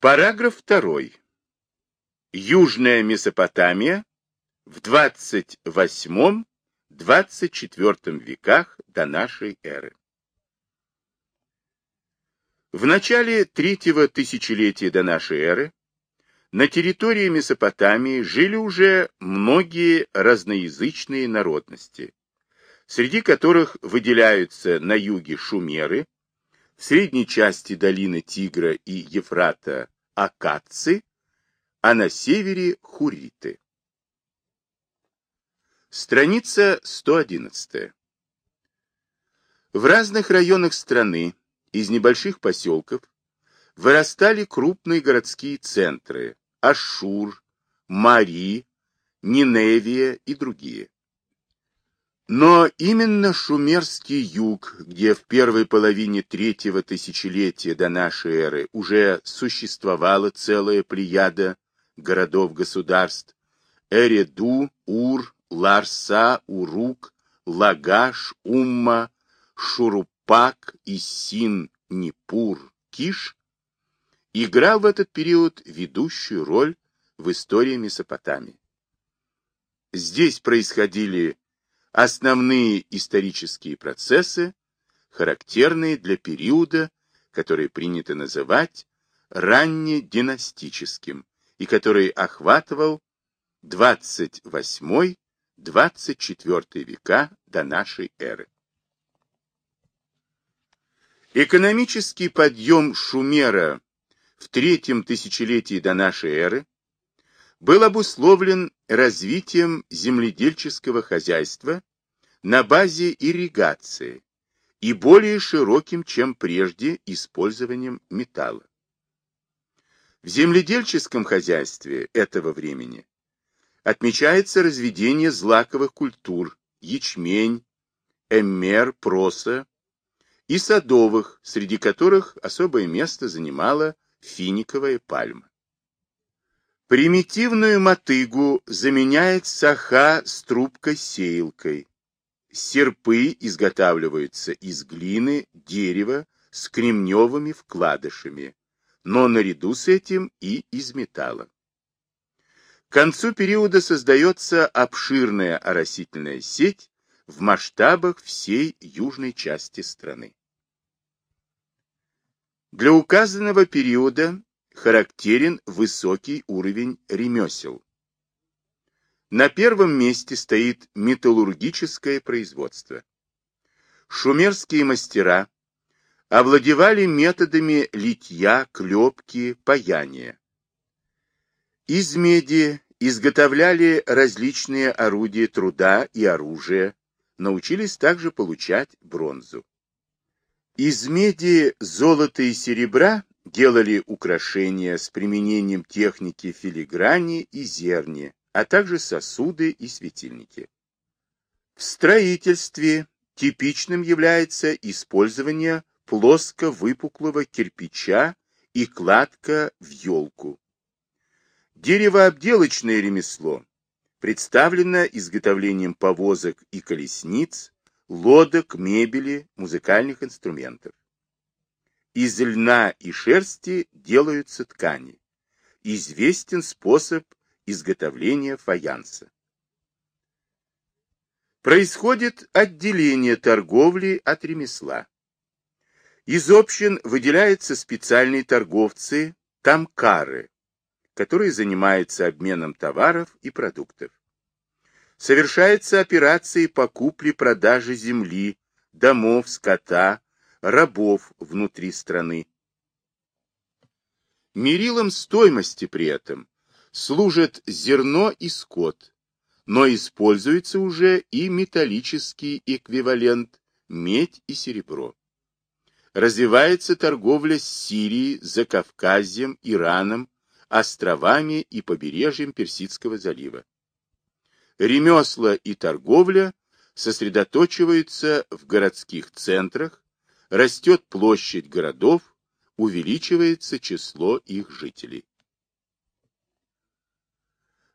Параграф 2. Южная Месопотамия в 28-24 веках до нашей эры. В начале третьего тысячелетия до нашей эры на территории Месопотамии жили уже многие разноязычные народности, среди которых выделяются на юге шумеры, в средней части долины Тигра и Ефрата акадцы, а на севере хуриты. Страница 111. В разных районах страны из небольших поселков вырастали крупные городские центры Ашур, Мари, Ниневия и другие. Но именно шумерский юг, где в первой половине третьего тысячелетия до нашей эры уже существовала целая плеяда городов-государств, Эреду, Ур, Ларса, Урук, Лагаш, Умма, Шурупак, Исин, Нипур, Киш, играл в этот период ведущую роль в истории Месопотамии. Здесь происходили основные исторические процессы, характерные для периода, который принято называть раннединастическим и который охватывал 28-24 века до нашей эры. Экономический подъем Шумера в третьем тысячелетии до нашей эры был обусловлен развитием земледельческого хозяйства на базе ирригации и более широким, чем прежде, использованием металла. В земледельческом хозяйстве этого времени отмечается разведение злаковых культур, ячмень, эммер, проса и садовых, среди которых особое место занимала финиковая пальма. Примитивную мотыгу заменяет саха с трубкой-сеялкой. Серпы изготавливаются из глины, дерева с кремневыми вкладышами, но наряду с этим и из металла. К концу периода создается обширная оросительная сеть в масштабах всей южной части страны. Для указанного периода характерен высокий уровень ремесел. На первом месте стоит металлургическое производство. Шумерские мастера овладевали методами литья, клепки, паяния. Из меди изготовляли различные орудия труда и оружия, научились также получать бронзу. Из меди, золота и серебра делали украшения с применением техники филиграни и зерни, а также сосуды и светильники. В строительстве типичным является использование плоско-выпуклого кирпича и кладка в елку. Деревообделочное ремесло представлено изготовлением повозок и колесниц, лодок, мебели, музыкальных инструментов. Из льна и шерсти делаются ткани. Известен способ изготовления фаянса. Происходит отделение торговли от ремесла. Из общин выделяются специальные торговцы, тамкары, которые занимаются обменом товаров и продуктов совершаются операции по купле-продаже земли, домов, скота, рабов внутри страны. Мерилом стоимости при этом служат зерно и скот, но используется уже и металлический эквивалент медь и серебро. Развивается торговля с Сирией, Закавказьем, Ираном, островами и побережьем Персидского залива ремесла и торговля сосредоточиваются в городских центрах, растет площадь городов, увеличивается число их жителей.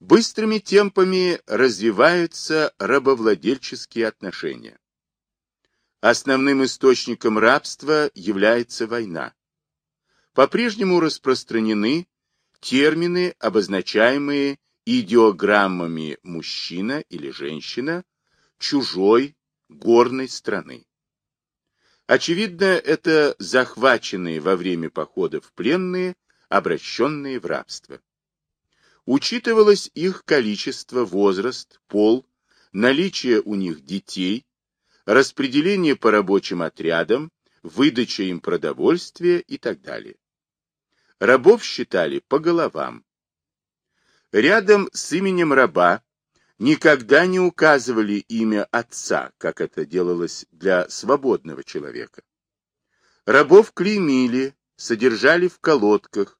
Быстрыми темпами развиваются рабовладельческие отношения. Основным источником рабства является война. по-прежнему распространены термины, обозначаемые идеограммами мужчина или женщина чужой горной страны. Очевидно, это захваченные во время походов пленные, обращенные в рабство. Учитывалось их количество, возраст, пол, наличие у них детей, распределение по рабочим отрядам, выдача им продовольствия и так далее. Рабов считали по головам. Рядом с именем раба никогда не указывали имя отца, как это делалось для свободного человека. Рабов клеймили, содержали в колодках,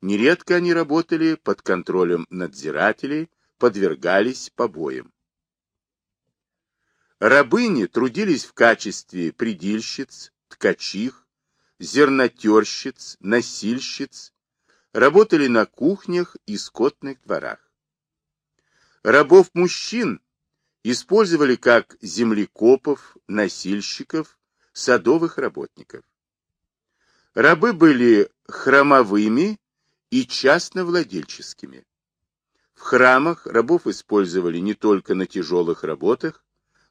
нередко они работали под контролем надзирателей, подвергались побоям. Рабыни трудились в качестве предильщиц, ткачих, зернотерщиц, носильщиц, работали на кухнях и скотных дворах. Рабов-мужчин использовали как землекопов, носильщиков, садовых работников. Рабы были храмовыми и частновладельческими. В храмах рабов использовали не только на тяжелых работах,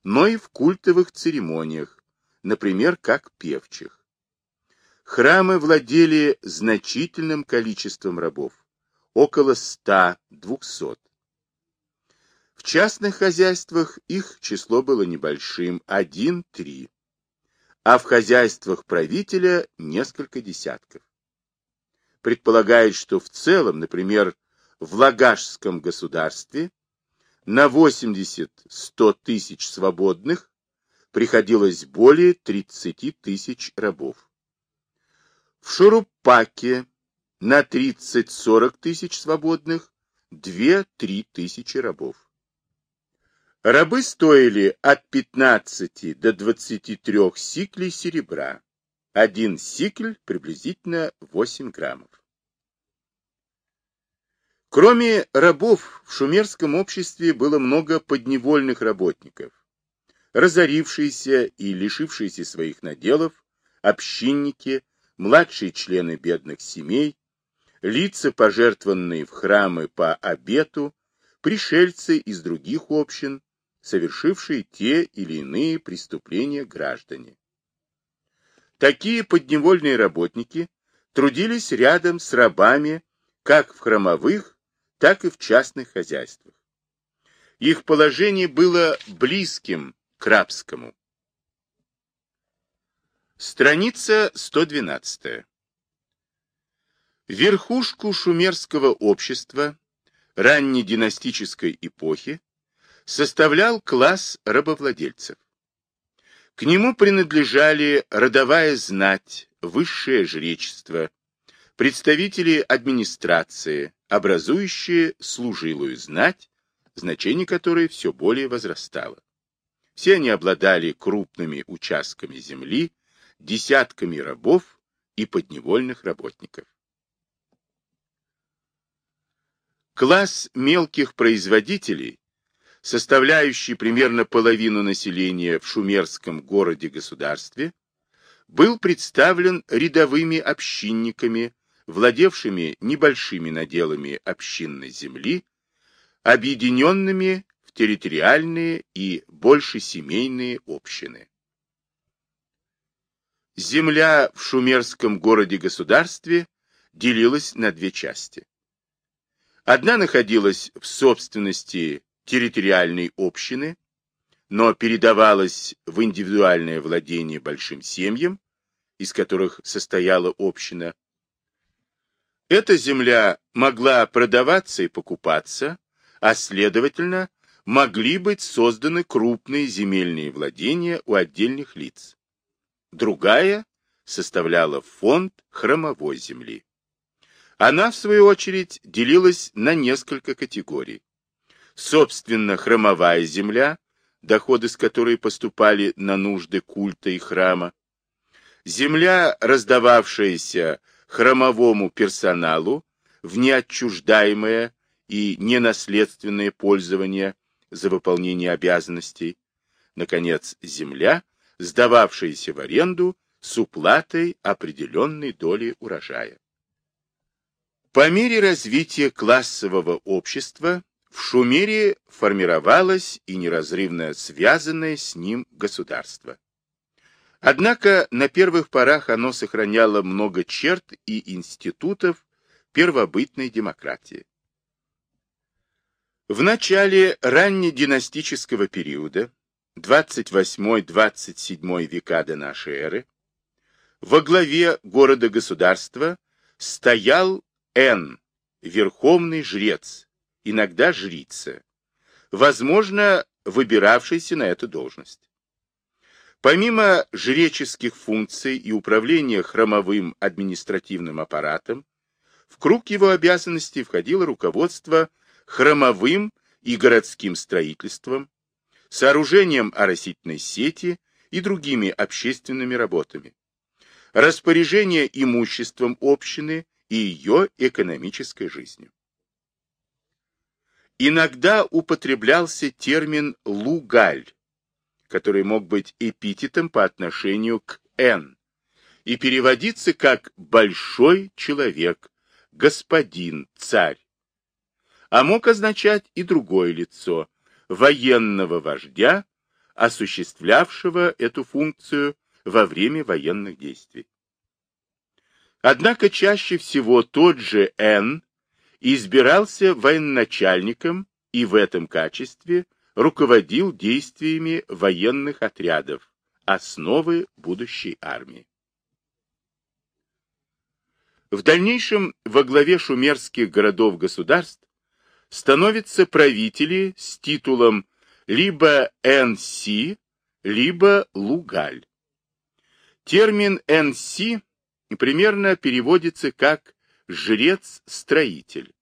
но и в культовых церемониях, например, как певчих. Храмы владели значительным количеством рабов, около 100-200. В частных хозяйствах их число было небольшим, один-три, а в хозяйствах правителя несколько десятков. Предполагает, что в целом, например, в Лагашском государстве на 80-100 тысяч свободных приходилось более 30 тысяч рабов. В Шурупаке на 30-40 тысяч свободных 2-3 тысячи рабов. Рабы стоили от 15 до 23 сиклей серебра. Один сикль приблизительно 8 граммов. Кроме рабов, в шумерском обществе было много подневольных работников. Разорившиеся и лишившиеся своих наделов, общинники, младшие члены бедных семей, лица, пожертвованные в храмы по обету, пришельцы из других общин, совершившие те или иные преступления граждане. Такие подневольные работники трудились рядом с рабами как в храмовых, так и в частных хозяйствах. Их положение было близким к рабскому. Страница 112. Верхушку шумерского общества раннединастической эпохи составлял класс рабовладельцев. К нему принадлежали родовая знать, высшее жречество, представители администрации, образующие служилую знать, значение которой все более возрастало. Все они обладали крупными участками земли, десятками рабов и подневольных работников. Класс мелких производителей составляющий примерно половину населения в шумерском городе-государстве, был представлен рядовыми общинниками, владевшими небольшими наделами общинной земли, объединенными в территориальные и большесемейные общины. Земля в шумерском городе-государстве делилась на две части. Одна находилась в собственности территориальной общины, но передавалась в индивидуальное владение большим семьям, из которых состояла община. Эта земля могла продаваться и покупаться, а следовательно, могли быть созданы крупные земельные владения у отдельных лиц. Другая составляла фонд хромовой земли. Она, в свою очередь, делилась на несколько категорий собственно, храмовая земля, доходы с которой поступали на нужды культа и храма, земля, раздававшаяся храмовому персоналу в неотчуждаемое и ненаследственное пользование за выполнение обязанностей, наконец, земля, сдававшаяся в аренду с уплатой определенной доли урожая. По мере развития классового общества в Шумере формировалось и неразрывно связанное с ним государство. Однако на первых порах оно сохраняло много черт и институтов первобытной демократии. В начале раннединастического периода, 28-27 века до нашей эры, во главе города-государства стоял Н, верховный жрец, иногда жрица, возможно, выбиравшийся на эту должность. Помимо жреческих функций и управления храмовым административным аппаратом, в круг его обязанностей входило руководство храмовым и городским строительством, сооружением оросительной сети и другими общественными работами, распоряжение имуществом общины и ее экономической жизнью. Иногда употреблялся термин «лугаль», который мог быть эпитетом по отношению к «н» и переводиться как «большой человек», «господин», «царь», а мог означать и другое лицо, военного вождя, осуществлявшего эту функцию во время военных действий. Однако чаще всего тот же Н избирался военачальником и в этом качестве руководил действиями военных отрядов, основы будущей армии. В дальнейшем во главе шумерских городов-государств становятся правители с титулом либо НС, либо Лугаль. Термин НС примерно переводится как «жрец-строитель».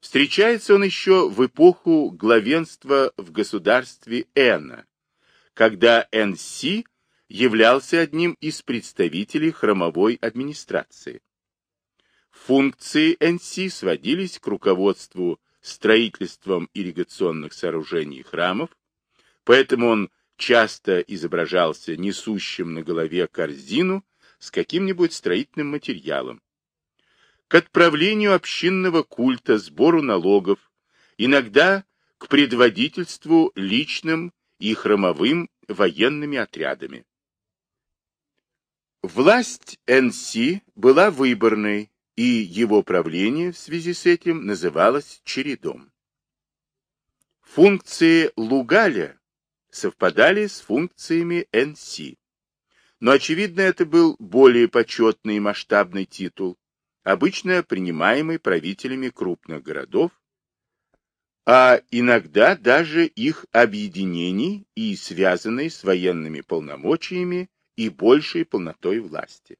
Встречается он еще в эпоху главенства в государстве Эна, когда НС являлся одним из представителей храмовой администрации. Функции НС сводились к руководству строительством ирригационных сооружений храмов, поэтому он часто изображался несущим на голове корзину с каким-нибудь строительным материалом. К отправлению общинного культа, сбору налогов, иногда к предводительству личным и хромовым военными отрядами. Власть НС была выборной, и его правление в связи с этим называлось чередом. Функции Лугаля совпадали с функциями НС. Но, очевидно, это был более почетный и масштабный титул, обычно принимаемый правителями крупных городов, а иногда даже их объединений и связанный с военными полномочиями и большей полнотой власти.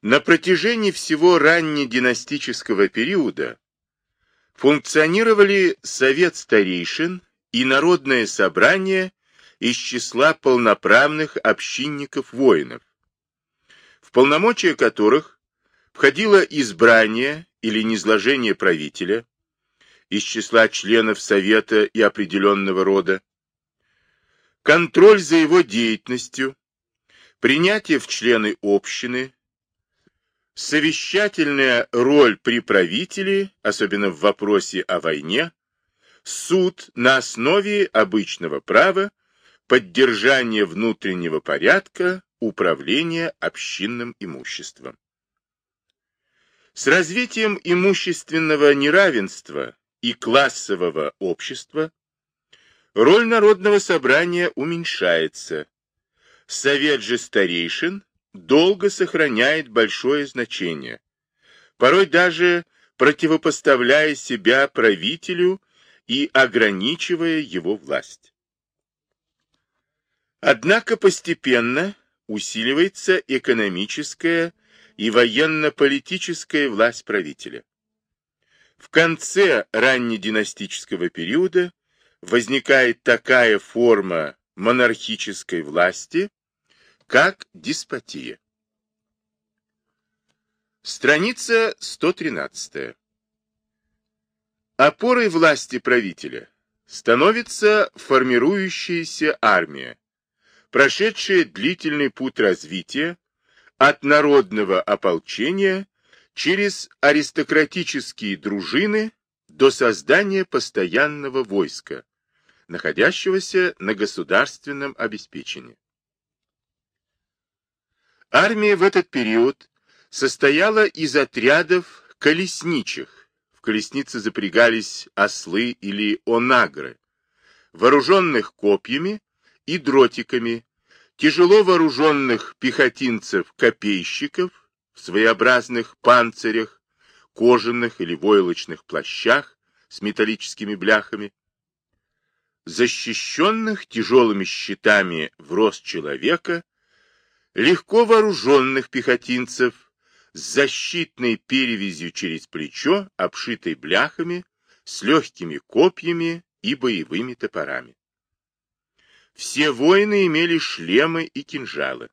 На протяжении всего раннединастического периода функционировали Совет старейшин и Народное собрание из числа полноправных общинников-воинов, в полномочия которых входило избрание или низложение правителя из числа членов Совета и определенного рода, контроль за его деятельностью, принятие в члены общины, совещательная роль при правителе, особенно в вопросе о войне, суд на основе обычного права, поддержание внутреннего порядка, управление общинным имуществом. С развитием имущественного неравенства и классового общества роль народного собрания уменьшается. Совет же старейшин долго сохраняет большое значение, порой даже противопоставляя себя правителю и ограничивая его власть. Однако постепенно усиливается экономическая и военно-политическая власть правителя. В конце раннединастического периода возникает такая форма монархической власти, как деспотия. Страница 113. Опорой власти правителя становится формирующаяся армия, прошедшая длительный путь развития от народного ополчения через аристократические дружины до создания постоянного войска, находящегося на государственном обеспечении. Армия в этот период состояла из отрядов колесничих. В колесницы запрягались ослы или онагры, вооруженных копьями и дротиками, тяжело вооруженных пехотинцев-копейщиков в своеобразных панцирях, кожаных или войлочных плащах с металлическими бляхами, защищенных тяжелыми щитами в рост человека, легко вооруженных пехотинцев с защитной перевязью через плечо, обшитой бляхами, с легкими копьями и боевыми топорами. Все воины имели шлемы и кинжалы.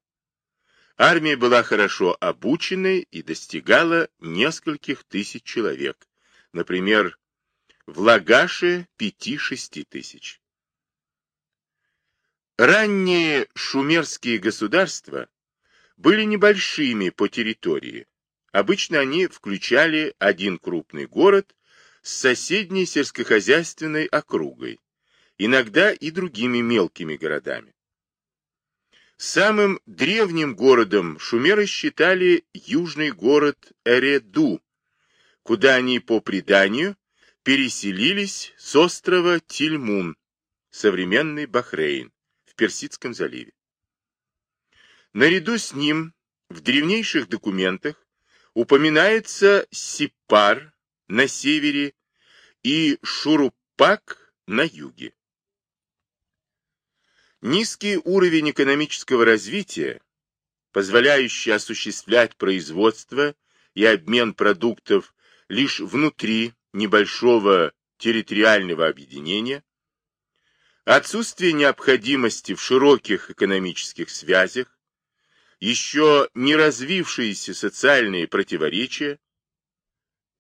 Армия была хорошо обученной и достигала нескольких тысяч человек, например, в Лагаше пяти-шести тысяч. Ранние шумерские государства были небольшими по территории. Обычно они включали один крупный город с соседней сельскохозяйственной округой, иногда и другими мелкими городами. Самым древним городом шумеры считали южный город Эреду, куда они, по преданию, переселились с острова Тильмун, современный Бахрейн, в Персидском заливе. Наряду с ним в древнейших документах упоминается Сипар на севере и Шурупак на юге. Низкий уровень экономического развития, позволяющий осуществлять производство и обмен продуктов лишь внутри небольшого территориального объединения, отсутствие необходимости в широких экономических связях, еще не развившиеся социальные противоречия,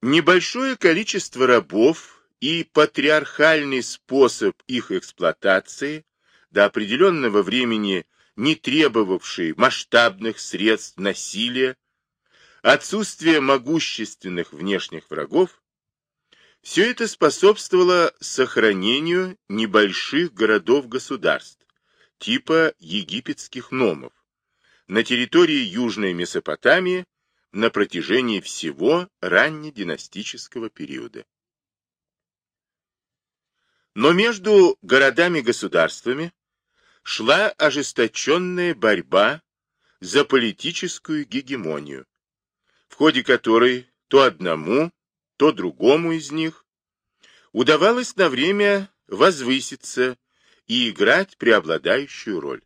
небольшое количество рабов и патриархальный способ их эксплуатации до определенного времени не требовавший масштабных средств насилия, отсутствие могущественных внешних врагов, все это способствовало сохранению небольших городов-государств, типа египетских номов, на территории Южной Месопотамии на протяжении всего раннединастического периода. Но между городами-государствами шла ожесточенная борьба за политическую гегемонию, в ходе которой то одному, то другому из них удавалось на время возвыситься и играть преобладающую роль.